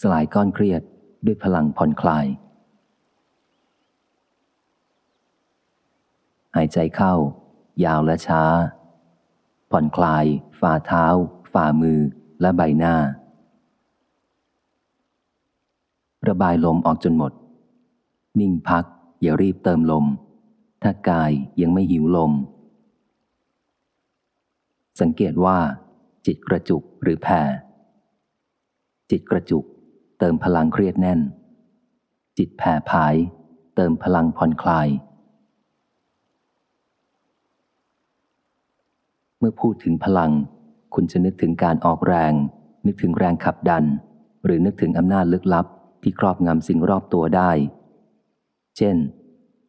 สลายก้อนเครียดด้วยพลังผ่อนคลาย หายใจเข้า ยาวและช้า ผ่อนคลาย ฝ่าเท้า ฝ่ามือและใบหน้า ระบายลมออกจนหมด นิ่งพัก อย่ารีบเติมลม ถ้ากายยังไม่หิวลม สังเกตว่า จิตกระจุกหรือแผ่จิตกระจุก เติมพลังเครียดแน่น จิตแผ่ผาย เติมพลังผ่อนคลาย เมื่อพูดถึงพลัง คุณจะนึกถึงการออกแรง นึกถึงแรงขับดัน หรือนึกถึงอำนาจลึกลับที่ครอบงำสิ่งรอบตัวได้ เช่น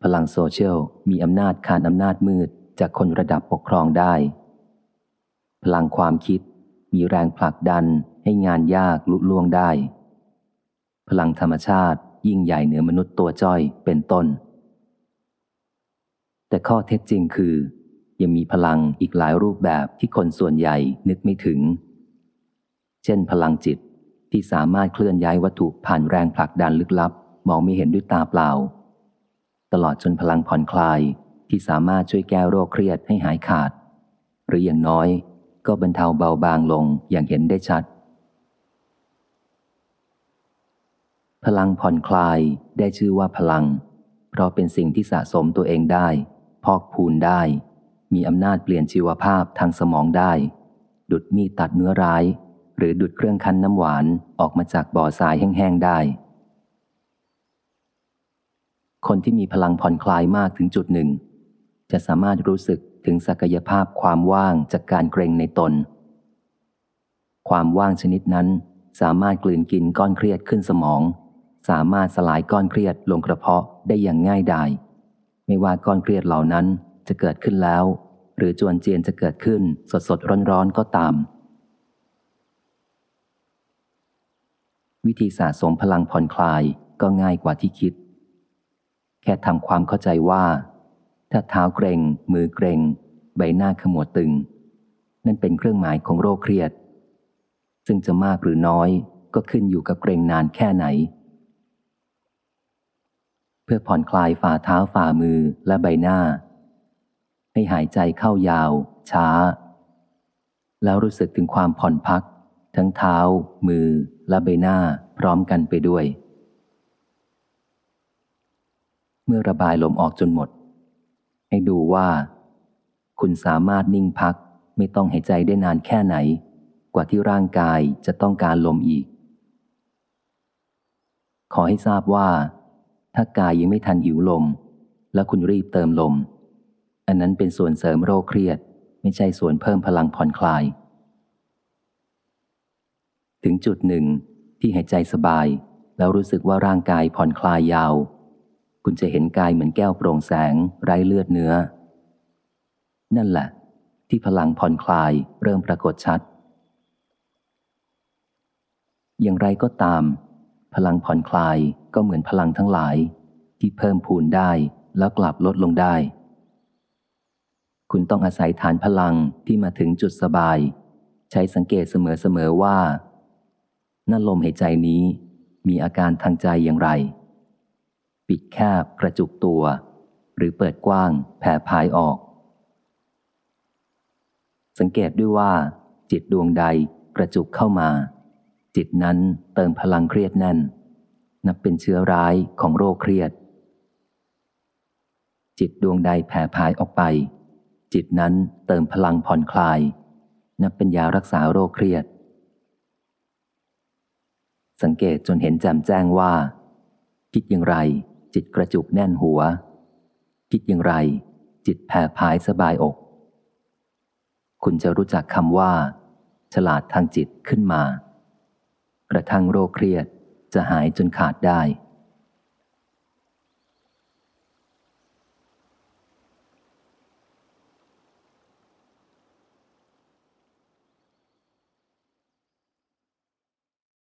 พลังโซเชียลมีอำนาจขานอำนาจมืดจากคนระดับปกครองได้ พลังความคิดมีแรงผลักดันให้งานยากลุล่วงได้ พลังธรรมชาติยิ่งใหญ่เหนือมนุษย์ตัวจ้อยเป็นต้น แต่ข้อเท็จจริงคือ ยังมีพลังอีกหลายรูปแบบที่คนส่วนใหญ่นึกไม่ถึง เช่น พลังจิตที่สามารถเคลื่อนย้ายวัตถุผ่านแรงผลักดันลึกลับ มองไม่เห็นด้วยตาเปล่า ตลอดจนพลังผ่อนคลายที่สามารถช่วยแก้โรคเครียดให้หายขาด หรืออย่างน้อยก็บรรเทาเบาบางลงอย่างเห็นได้ชัด พลังผ่อนคลายได้ชื่อว่าพลัง เพราะเป็นสิ่งที่สะสมตัวเองได้ พอกพูนได้ มีอำนาจเปลี่ยนชีวภาพทางสมองได้ ดุดมีดตัดเนื้อร้าย หรือดุดเครื่องคั้นน้ำหวานออกมาจากบ่อทรายแห้งๆได้ คนที่มีพลังผ่อนคลายมากถึงจุดหนึ่ง จะสามารถรู้สึกถึงศักยภาพความว่างจากการเกรงในตน ความว่างชนิดนั้นสามารถกลืนกินก้อนเครียดขึ้นสมอง สามารถสลายก้อนเครียดลงกระเพาะได้อย่างง่ายดายไม่ว่าก้อนเครียดเหล่านั้นจะเกิดขึ้นแล้ว หรือจวนเจียนจะเกิดขึ้นสดสดร้อนร้อนก็ตาม วิธีสะสมพลังผ่อนคลายก็ง่ายกว่าที่คิด แค่ทำความเข้าใจว่า ถ้าเท้าเกรงมือเกรงใบหน้าขมวดตึง นั่นเป็นเครื่องหมายของโรคเครียด ซึ่งจะมากหรือน้อยก็ขึ้นอยู่กับเกรงนานแค่ไหน เพื่อผ่อนคลายฝ่าเท้าฝ่ามือและใบหน้า ให้หายใจเข้ายาว ช้า แล้วรู้สึกถึงความผ่อนพัก ทั้งเท้า มือ และใบหน้าพร้อมกันไปด้วย เมื่อระบายลมออกจนหมด ให้ดูว่า คุณสามารถนิ่งพักไม่ต้องหายใจได้นานแค่ไหน กว่าที่ร่างกายจะต้องการลมอีก ขอให้ทราบว่า ถ้ากายยังไม่ทันหิวลม แล้วคุณรีบเติมลม อันนั้นเป็นส่วนเสริมโรคเครียด ไม่ใช่ส่วนเพิ่มพลังผ่อนคลาย ถึงจุดหนึ่งที่หายใจสบาย แล้วรู้สึกว่าร่างกายผ่อนคลายยาว คุณจะเห็นกายเหมือนแก้วโปร่งแสง ไร้เลือดเนื้อ นั่นแหละ ที่พลังผ่อนคลายเริ่มปรากฏชัด อย่างไรก็ตาม พลังผ่อนคลายก็เหมือนพลังทั้งหลาย ที่เพิ่มพูนได้แล้วกลับลดลงได้ คุณต้องอาศัยฐานพลังที่มาถึงจุดสบาย ใช้สังเกตเสมอๆว่า นั่นลมหายใจนี้มีอาการทางใจอย่างไร ปิดแคบกระจุกตัว หรือเปิดกว้างแผ่พายออก สังเกตด้วยว่า จิตดวงใดกระจุกเข้ามา จิตนั้นเติมพลังเครียดแน่น นับเป็นเชื้อร้ายของโรคเครียด จิตดวงใดแผ่พายออกไป จิตนั้นเติมพลังผ่อนคลาย นับเป็นยารักษาโรคเครียด สังเกตจนเห็นแจ่มแจ้งว่า คิดอย่างไร จิตกระจุกแน่นหัว คิดอย่างไร จิตแผ่พายสบายอก คุณจะรู้จักคำว่า ฉลาดทางจิตขึ้นมา กระทั่งโรคเครียดจะหายจนขาดได้